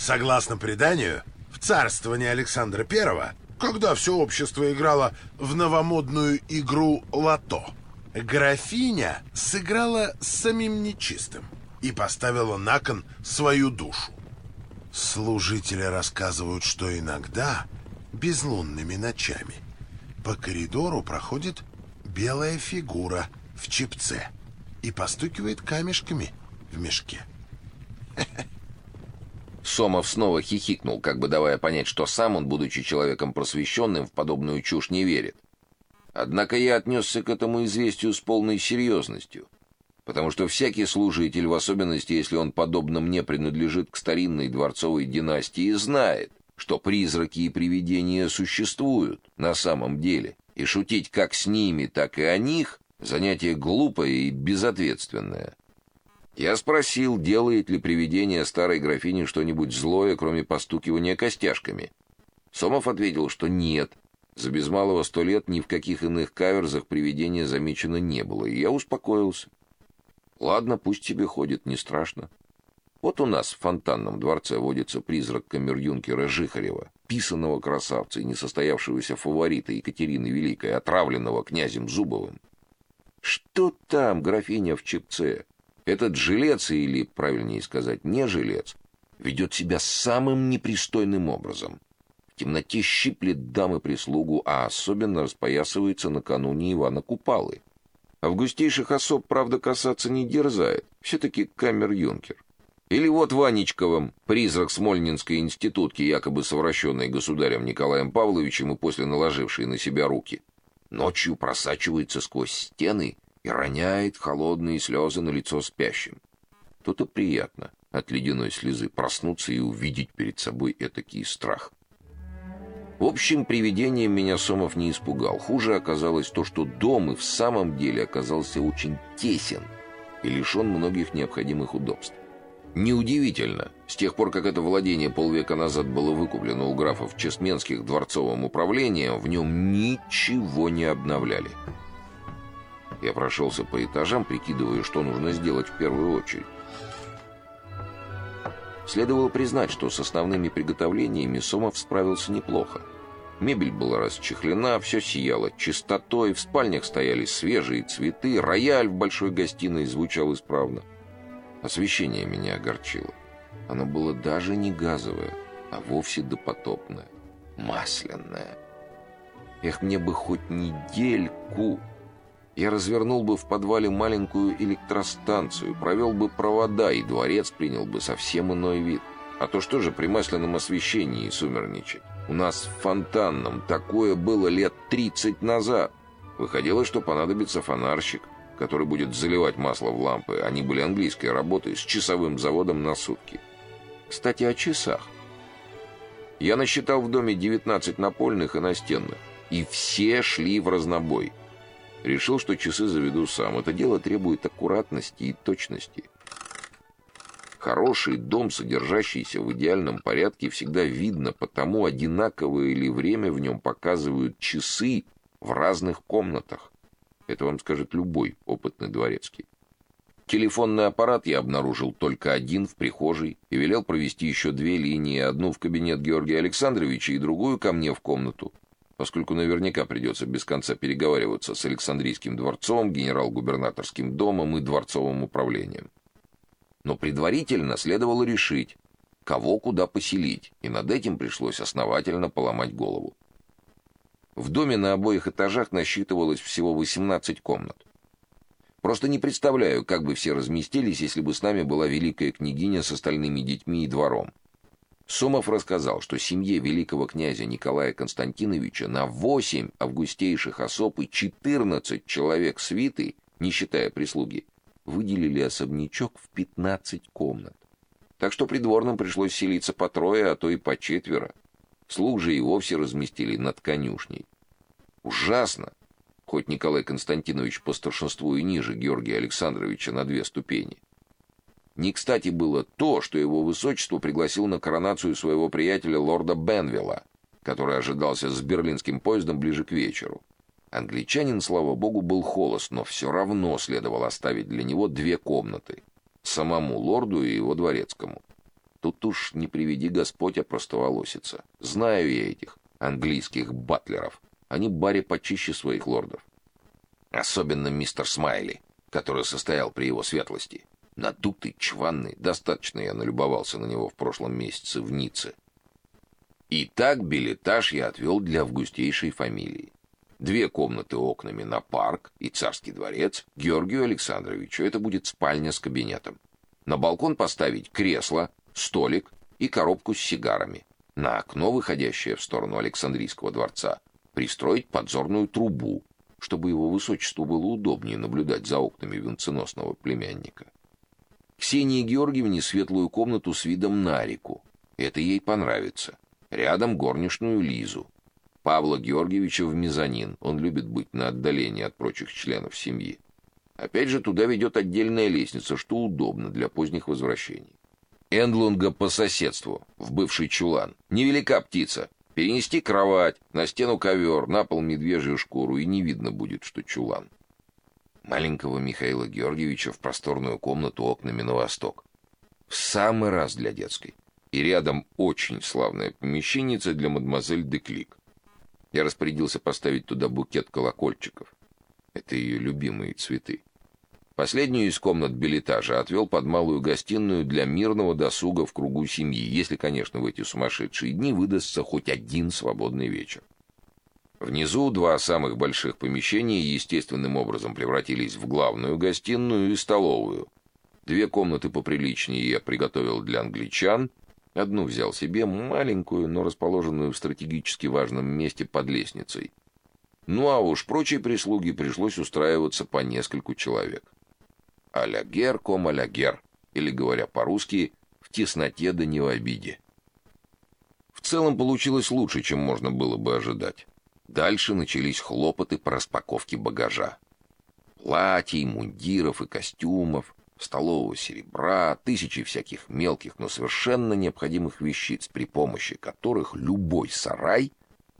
Согласно преданию, в царствование Александра I, когда все общество играло в новомодную игру «Лото», графиня сыграла с самим нечистым и поставила на кон свою душу. Служители рассказывают, что иногда, безлунными ночами, по коридору проходит белая фигура в чепце и постукивает камешками в мешке. Сомов снова хихикнул, как бы давая понять, что сам он, будучи человеком просвещенным, в подобную чушь не верит. Однако я отнесся к этому известию с полной серьезностью, потому что всякий служитель, в особенности если он подобно мне принадлежит к старинной дворцовой династии, знает, что призраки и привидения существуют на самом деле, и шутить как с ними, так и о них занятие глупое и безответственное. Я спросил, делает ли привидение старой графини что-нибудь злое, кроме постукивания костяшками. Сомов ответил, что нет. За без малого сто лет ни в каких иных каверзах привидения замечено не было, и я успокоился. Ладно, пусть тебе ходит, не страшно. Вот у нас в фонтанном дворце водится призрак камер-юнкера Жихарева, писаного красавца и несостоявшегося фаворита Екатерины Великой, отравленного князем Зубовым. Что там, графиня в чепце? Этот жилец, или, правильнее сказать, не жилец, ведет себя самым непристойным образом. В темноте щиплет дамы прислугу, а особенно распоясывается накануне Ивана Купалы. Августейших особ, правда, касаться не дерзает, все-таки камер-юнкер. Или вот Ванечковым, призрак Смольнинской институтки, якобы совращенный государем Николаем Павловичем и после наложивший на себя руки. Ночью просачивается сквозь стены и роняет холодные слезы на лицо спящим. То-то приятно от ледяной слезы проснуться и увидеть перед собой этакий страх. В общем, привидением меня Сомов не испугал. Хуже оказалось то, что дом и в самом деле оказался очень тесен и лишен многих необходимых удобств. Неудивительно, с тех пор, как это владение полвека назад было выкуплено у графов Чесменских дворцовым управлением, в нем ничего не обновляли. Я прошелся по этажам, прикидывая, что нужно сделать в первую очередь. Следовало признать, что с основными приготовлениями Сомов справился неплохо. Мебель была расчехлена, все сияло чистотой, в спальнях стояли свежие цветы, рояль в большой гостиной звучал исправно. Освещение меня огорчило. Оно было даже не газовое, а вовсе допотопное, масляное. Эх, мне бы хоть недельку я развернул бы в подвале маленькую электростанцию, провел бы провода, и дворец принял бы совсем иной вид. А то что же при масляном освещении сумерничать? У нас в фонтанном такое было лет 30 назад. Выходило, что понадобится фонарщик, который будет заливать масло в лампы. Они были английской работой с часовым заводом на сутки. Кстати, о часах. Я насчитал в доме 19 напольных и настенных, и все шли в разнобой. Решил, что часы заведу сам. Это дело требует аккуратности и точности. Хороший дом, содержащийся в идеальном порядке, всегда видно, потому одинаковое ли время в нем показывают часы в разных комнатах. Это вам скажет любой опытный дворецкий. Телефонный аппарат я обнаружил только один в прихожей и велел провести еще две линии, одну в кабинет Георгия Александровича и другую ко мне в комнату поскольку наверняка придется без конца переговариваться с Александрийским дворцом, генерал-губернаторским домом и дворцовым управлением. Но предварительно следовало решить, кого куда поселить, и над этим пришлось основательно поломать голову. В доме на обоих этажах насчитывалось всего 18 комнат. Просто не представляю, как бы все разместились, если бы с нами была великая княгиня с остальными детьми и двором. Сомов рассказал, что семье великого князя Николая Константиновича на восемь августейших особ и 14 человек свиты, не считая прислуги, выделили особнячок в 15 комнат. Так что придворным пришлось селиться по трое, а то и по четверо. Слуг и вовсе разместили над конюшней. Ужасно, хоть Николай Константинович по старшинству и ниже Георгия Александровича на две ступени. Не кстати было то, что его высочество пригласил на коронацию своего приятеля лорда Бенвилла, который ожидался с берлинским поездом ближе к вечеру. Англичанин, слава богу, был холост, но все равно следовало оставить для него две комнаты: самому лорду и его дворецкому. Тут уж не приведи Господь опростоволоситься. Знаю я этих английских батлеров. Они баре почище своих лордов. Особенно мистер Смайли, который состоял при его светлости. Надутый, чванный, достаточно я налюбовался на него в прошлом месяце в Ницце. И так билетаж я отвел для августейшей фамилии. Две комнаты окнами на парк и царский дворец Георгию Александровичу. Это будет спальня с кабинетом. На балкон поставить кресло, столик и коробку с сигарами. На окно, выходящее в сторону Александрийского дворца, пристроить подзорную трубу, чтобы его высочеству было удобнее наблюдать за окнами венценосного племянника. Ксении Георгиевне светлую комнату с видом на реку. Это ей понравится. Рядом горничную Лизу. Павла Георгиевича в мезонин. Он любит быть на отдалении от прочих членов семьи. Опять же, туда ведет отдельная лестница, что удобно для поздних возвращений. Эндлунга по соседству, в бывший чулан. Невелика птица. Перенести кровать, на стену ковер, на пол медвежью шкуру, и не видно будет, что чулан. Маленького Михаила Георгиевича в просторную комнату окнами на восток. В самый раз для детской и рядом очень славное помещенице для мадемуазель Деклик. Я распорядился поставить туда букет колокольчиков. Это ее любимые цветы. Последнюю из комнат билетажа отвел под малую гостиную для мирного досуга в кругу семьи, если, конечно, в эти сумасшедшие дни выдастся хоть один свободный вечер. Внизу два самых больших помещения естественным образом превратились в главную гостиную и столовую. Две комнаты поприличнее я приготовил для англичан, Одну взял себе, маленькую, но расположенную в стратегически важном месте под лестницей. Ну а уж прочей прислуги пришлось устраиваться по нескольку человек. Алягер ком алягер, или, говоря по-русски, в тесноте да не в обиде. В целом получилось лучше, чем можно было бы ожидать. Дальше начались хлопоты по распаковке багажа. Платьей, мундиров и костюмов, столового серебра, тысячи всяких мелких, но совершенно необходимых вещиц, при помощи которых любой сарай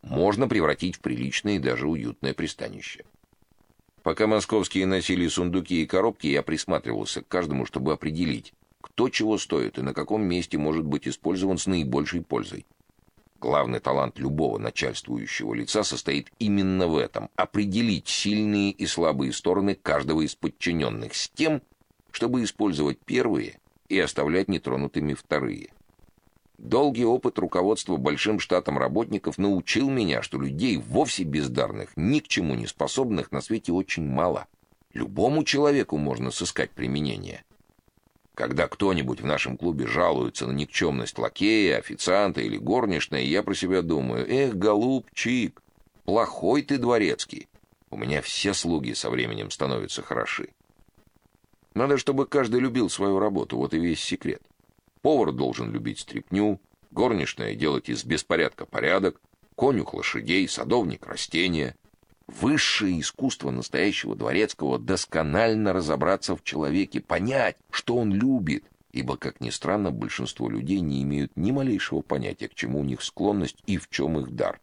можно превратить в приличное и даже уютное пристанище. Пока московские носили сундуки и коробки, я присматривался к каждому, чтобы определить, кто чего стоит и на каком месте может быть использован с наибольшей пользой. Главный талант любого начальствующего лица состоит именно в этом определить сильные и слабые стороны каждого из подчиненных с тем, чтобы использовать первые и оставлять нетронутыми вторые. Долгий опыт руководства большим штатом работников научил меня, что людей вовсе бездарных, ни к чему не способных на свете очень мало. Любому человеку можно сыскать применение. Когда кто-нибудь в нашем клубе жалуется на никчемность лакея, официанта или горничной, я про себя думаю: "Эх, голубчик, плохой ты дворецкий. У меня все слуги со временем становятся хороши". Надо, чтобы каждый любил свою работу, вот и весь секрет. Повар должен любить стряпню, горничная делать из беспорядка порядок, конюх лошадей, садовник растения. Высшее искусство настоящего дворецкого досконально разобраться в человеке, понять, что он любит, ибо, как ни странно, большинство людей не имеют ни малейшего понятия, к чему у них склонность и в чем их дар.